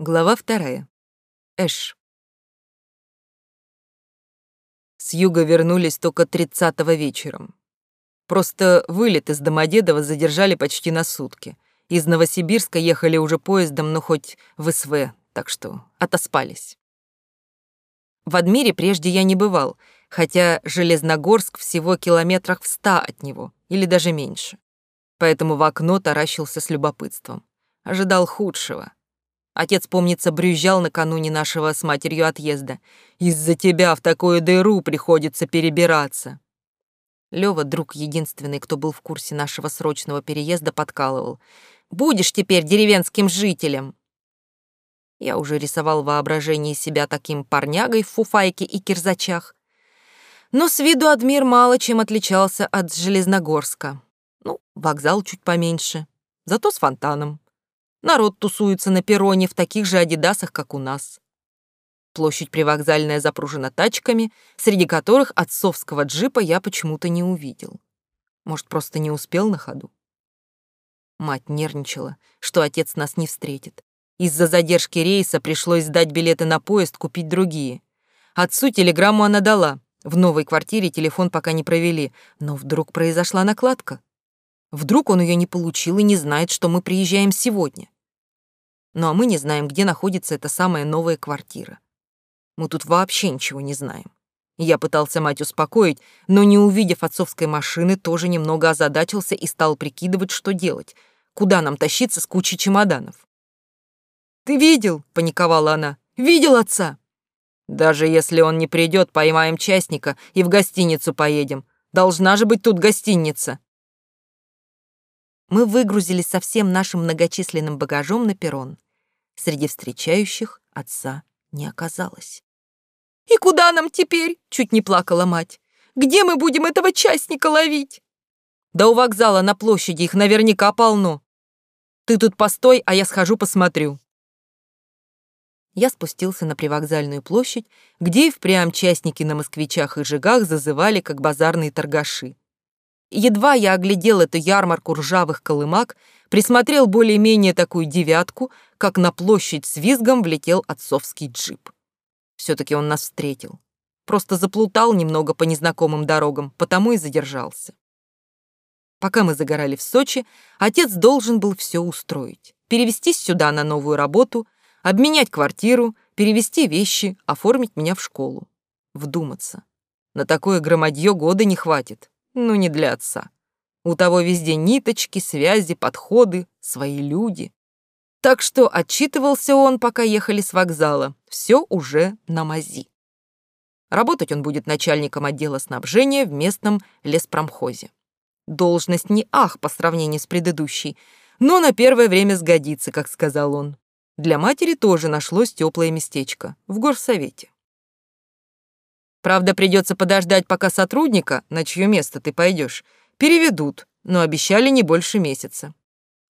Глава вторая. Эш. С юга вернулись только тридцатого вечером. Просто вылет из Домодедова задержали почти на сутки. Из Новосибирска ехали уже поездом, но хоть в СВ, так что отоспались. В Адмире прежде я не бывал, хотя Железногорск всего километрах в ста от него, или даже меньше. Поэтому в окно таращился с любопытством. Ожидал худшего. Отец, помнится, брюзжал накануне нашего с матерью отъезда. «Из-за тебя в такую дыру приходится перебираться». Лёва, друг единственный, кто был в курсе нашего срочного переезда, подкалывал. «Будешь теперь деревенским жителем!» Я уже рисовал воображение себя таким парнягой в фуфайке и кирзачах. Но с виду Адмир мало чем отличался от Железногорска. Ну, вокзал чуть поменьше, зато с фонтаном. Народ тусуется на перроне в таких же адидасах, как у нас. Площадь привокзальная запружена тачками, среди которых отцовского джипа я почему-то не увидел. Может, просто не успел на ходу? Мать нервничала, что отец нас не встретит. Из-за задержки рейса пришлось сдать билеты на поезд, купить другие. Отцу телеграмму она дала. В новой квартире телефон пока не провели, но вдруг произошла накладка. Вдруг он ее не получил и не знает, что мы приезжаем сегодня. Ну а мы не знаем, где находится эта самая новая квартира. Мы тут вообще ничего не знаем. Я пытался мать успокоить, но, не увидев отцовской машины, тоже немного озадачился и стал прикидывать, что делать. Куда нам тащиться с кучей чемоданов? «Ты видел?» — паниковала она. «Видел отца?» «Даже если он не придет, поймаем частника и в гостиницу поедем. Должна же быть тут гостиница». Мы выгрузились со всем нашим многочисленным багажом на перрон. Среди встречающих отца не оказалось. «И куда нам теперь?» — чуть не плакала мать. «Где мы будем этого частника ловить?» «Да у вокзала на площади их наверняка полно. Ты тут постой, а я схожу посмотрю» я спустился на привокзальную площадь, где и впрямь частники на москвичах и жигах зазывали, как базарные торгаши. Едва я оглядел эту ярмарку ржавых колымак, присмотрел более-менее такую девятку, как на площадь с визгом влетел отцовский джип. Все-таки он нас встретил. Просто заплутал немного по незнакомым дорогам, потому и задержался. Пока мы загорали в Сочи, отец должен был все устроить. Перевестись сюда на новую работу — обменять квартиру, перевести вещи, оформить меня в школу. Вдуматься. На такое громадье года не хватит. Ну, не для отца. У того везде ниточки, связи, подходы, свои люди. Так что отчитывался он, пока ехали с вокзала. Все уже на мази. Работать он будет начальником отдела снабжения в местном леспромхозе. Должность не ах по сравнению с предыдущей, но на первое время сгодится, как сказал он. Для матери тоже нашлось теплое местечко в горсовете. Правда, придется подождать, пока сотрудника, на чье место ты пойдешь, переведут, но обещали не больше месяца.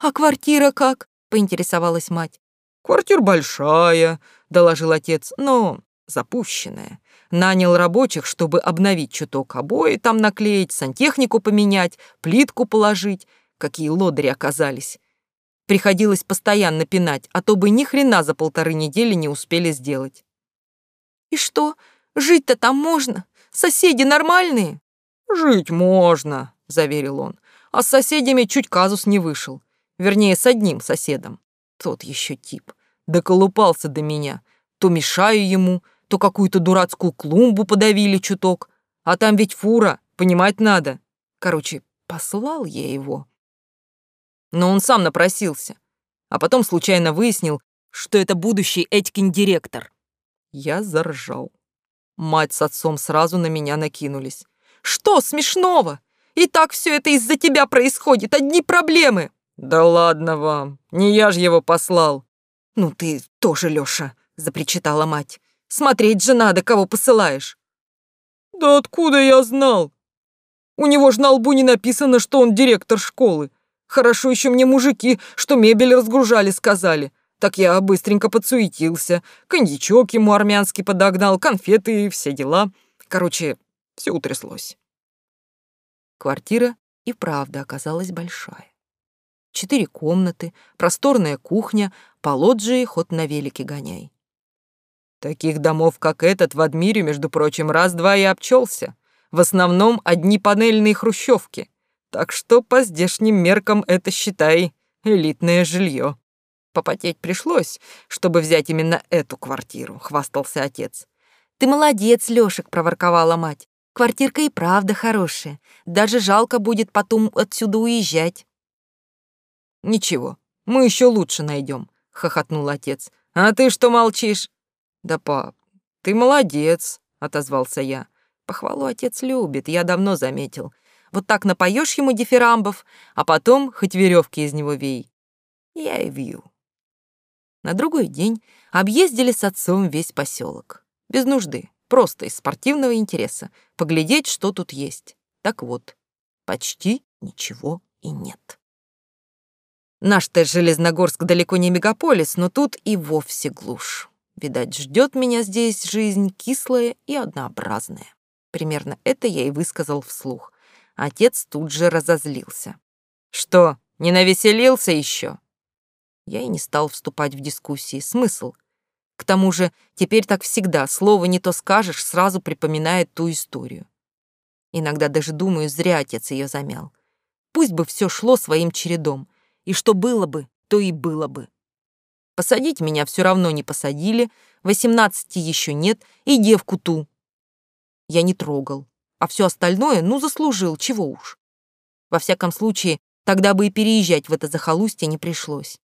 «А квартира как?» — поинтересовалась мать. «Квартира большая», — доложил отец, — «но запущенная. Нанял рабочих, чтобы обновить чуток обои там наклеить, сантехнику поменять, плитку положить. Какие лодыри оказались. Приходилось постоянно пинать, а то бы ни хрена за полторы недели не успели сделать. «И что, жить-то там можно? Соседи нормальные?» «Жить можно», — заверил он. «А с соседями чуть казус не вышел. Вернее, с одним соседом. Тот еще тип. Доколупался до меня. То мешаю ему, то какую-то дурацкую клумбу подавили чуток. А там ведь фура, понимать надо. Короче, послал я его но он сам напросился. А потом случайно выяснил, что это будущий Этькин директор. Я заржал. Мать с отцом сразу на меня накинулись. «Что смешного? И так все это из-за тебя происходит, одни проблемы!» «Да ладно вам, не я же его послал!» «Ну ты тоже, Лёша!» — запричитала мать. «Смотреть же надо, кого посылаешь!» «Да откуда я знал? У него же на лбу не написано, что он директор школы. Хорошо еще мне мужики, что мебель разгружали, сказали. Так я быстренько подсуетился. Коньячок ему армянский подогнал, конфеты и все дела. Короче, все утряслось. Квартира и правда оказалась большая. четыре комнаты, просторная кухня, по лоджии ход на велике гоняй. Таких домов, как этот, в Адмире, между прочим, раз-два и обчелся. В основном одни панельные хрущевки. Так что по здешним меркам это, считай, элитное жилье. Попотеть пришлось, чтобы взять именно эту квартиру, хвастался отец. Ты молодец, Лёшек, проворковала мать. Квартирка и правда хорошая. Даже жалко будет потом отсюда уезжать. Ничего, мы еще лучше найдем, хохотнул отец. А ты что молчишь? Да, пап, ты молодец, отозвался я. Похвалу отец любит, я давно заметил. Вот так напоешь ему дифирамбов, а потом хоть веревки из него вей. Я и вью. На другой день объездили с отцом весь поселок. Без нужды, просто из спортивного интереса, поглядеть, что тут есть. Так вот, почти ничего и нет. Наш-то Железногорск далеко не мегаполис, но тут и вовсе глушь. Видать, ждет меня здесь жизнь кислая и однообразная. Примерно это я и высказал вслух. Отец тут же разозлился. «Что, не навеселился еще?» Я и не стал вступать в дискуссии. Смысл? К тому же, теперь так всегда, слово не то скажешь, сразу припоминает ту историю. Иногда даже думаю, зря отец ее замял. Пусть бы все шло своим чередом, и что было бы, то и было бы. Посадить меня все равно не посадили, восемнадцати еще нет, и девку ту. Я не трогал, а все остальное, ну, заслужил, чего уж. Во всяком случае, тогда бы и переезжать в это захолустье не пришлось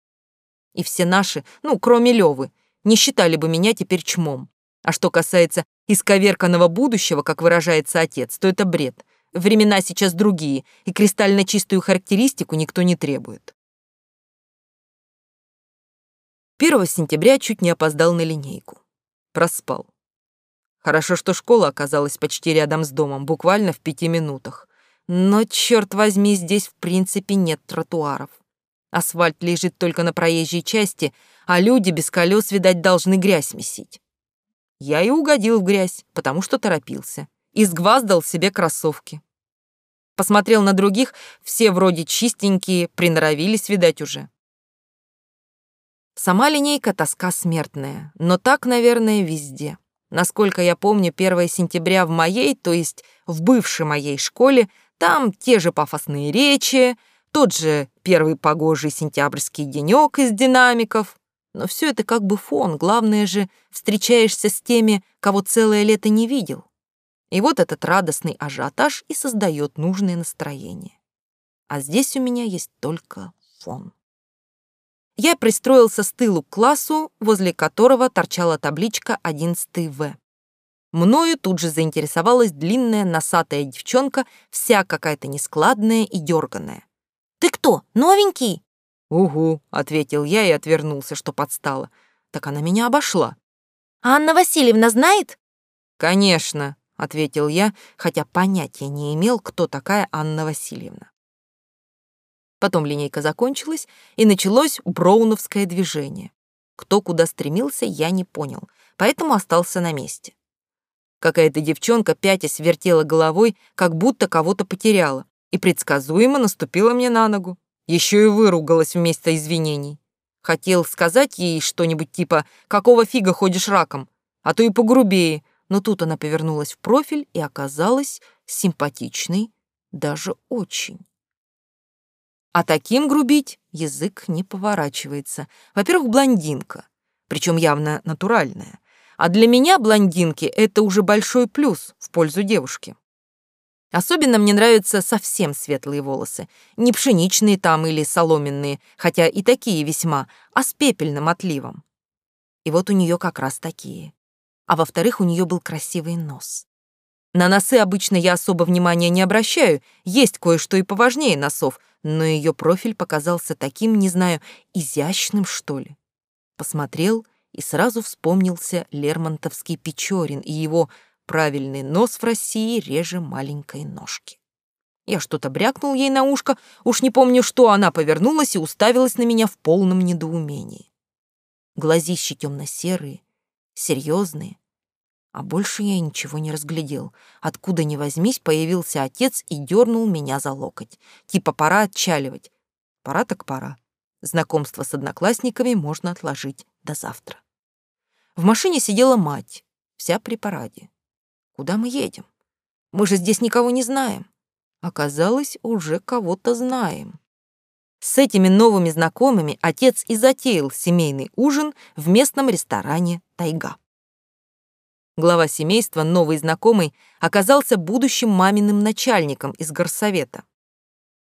и все наши, ну, кроме Лёвы, не считали бы меня теперь чмом. А что касается исковерканного будущего, как выражается отец, то это бред. Времена сейчас другие, и кристально чистую характеристику никто не требует. 1 сентября чуть не опоздал на линейку. Проспал. Хорошо, что школа оказалась почти рядом с домом, буквально в пяти минутах. Но, черт возьми, здесь в принципе нет тротуаров. Асфальт лежит только на проезжей части, а люди без колес, видать, должны грязь месить. Я и угодил в грязь, потому что торопился. И сгваздал себе кроссовки. Посмотрел на других, все вроде чистенькие, приноровились, видать, уже. Сама линейка тоска смертная, но так, наверное, везде. Насколько я помню, 1 сентября в моей, то есть в бывшей моей школе, там те же пафосные речи, тот же первый погожий сентябрьский денек из динамиков. Но все это как бы фон, главное же, встречаешься с теми, кого целое лето не видел. И вот этот радостный ажиотаж и создает нужное настроение. А здесь у меня есть только фон. Я пристроился с тылу к классу, возле которого торчала табличка 11 В. Мною тут же заинтересовалась длинная носатая девчонка, вся какая-то нескладная и дерганая. Ты кто, новенький?» «Угу», — ответил я и отвернулся, что подстала. Так она меня обошла. «А Анна Васильевна знает?» «Конечно», — ответил я, хотя понятия не имел, кто такая Анна Васильевна. Потом линейка закончилась, и началось броуновское движение. Кто куда стремился, я не понял, поэтому остался на месте. Какая-то девчонка пятясь вертела головой, как будто кого-то потеряла, и предсказуемо наступила мне на ногу. Еще и выругалась вместо извинений. Хотел сказать ей что-нибудь типа «Какого фига ходишь раком?» А то и погрубее, но тут она повернулась в профиль и оказалась симпатичной, даже очень. А таким грубить язык не поворачивается. Во-первых, блондинка, причем явно натуральная. А для меня блондинки — это уже большой плюс в пользу девушки. Особенно мне нравятся совсем светлые волосы. Не пшеничные там или соломенные, хотя и такие весьма, а с пепельным отливом. И вот у нее как раз такие. А во-вторых, у нее был красивый нос. На носы обычно я особо внимания не обращаю, есть кое-что и поважнее носов, но ее профиль показался таким, не знаю, изящным, что ли. Посмотрел и сразу вспомнился Лермонтовский Печорин и его Правильный нос в России реже маленькой ножки. Я что-то брякнул ей на ушко, уж не помню что, она повернулась и уставилась на меня в полном недоумении. Глазищи темно-серые, серьезные, а больше я ничего не разглядел. Откуда ни возьмись, появился отец и дернул меня за локоть. Типа пора отчаливать. Пора так пора. Знакомство с одноклассниками можно отложить до завтра. В машине сидела мать, вся при параде. Куда мы едем? Мы же здесь никого не знаем. Оказалось, уже кого-то знаем. С этими новыми знакомыми отец и затеял семейный ужин в местном ресторане «Тайга». Глава семейства, новый знакомый, оказался будущим маминым начальником из горсовета.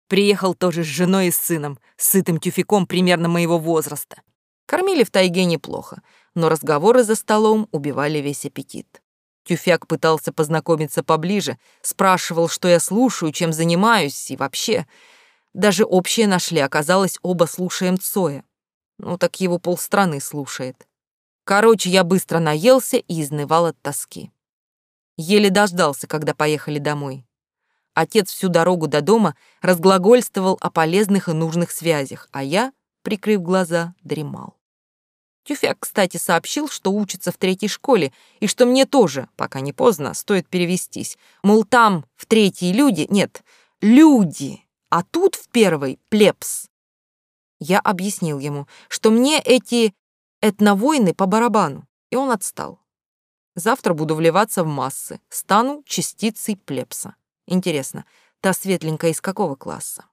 Приехал тоже с женой и сыном, сытым тюфяком примерно моего возраста. Кормили в тайге неплохо, но разговоры за столом убивали весь аппетит. Тюфяк пытался познакомиться поближе, спрашивал, что я слушаю, чем занимаюсь и вообще. Даже общее нашли, оказалось, оба слушаем Цоя. Ну так его полстраны слушает. Короче, я быстро наелся и изнывал от тоски. Еле дождался, когда поехали домой. Отец всю дорогу до дома разглагольствовал о полезных и нужных связях, а я, прикрыв глаза, дремал. Тюфяк, кстати, сообщил, что учится в третьей школе, и что мне тоже, пока не поздно, стоит перевестись. Мол, там в третьей люди, нет, люди, а тут в первой плебс. Я объяснил ему, что мне эти этновойны по барабану, и он отстал. Завтра буду вливаться в массы, стану частицей плебса. Интересно, та светленькая из какого класса?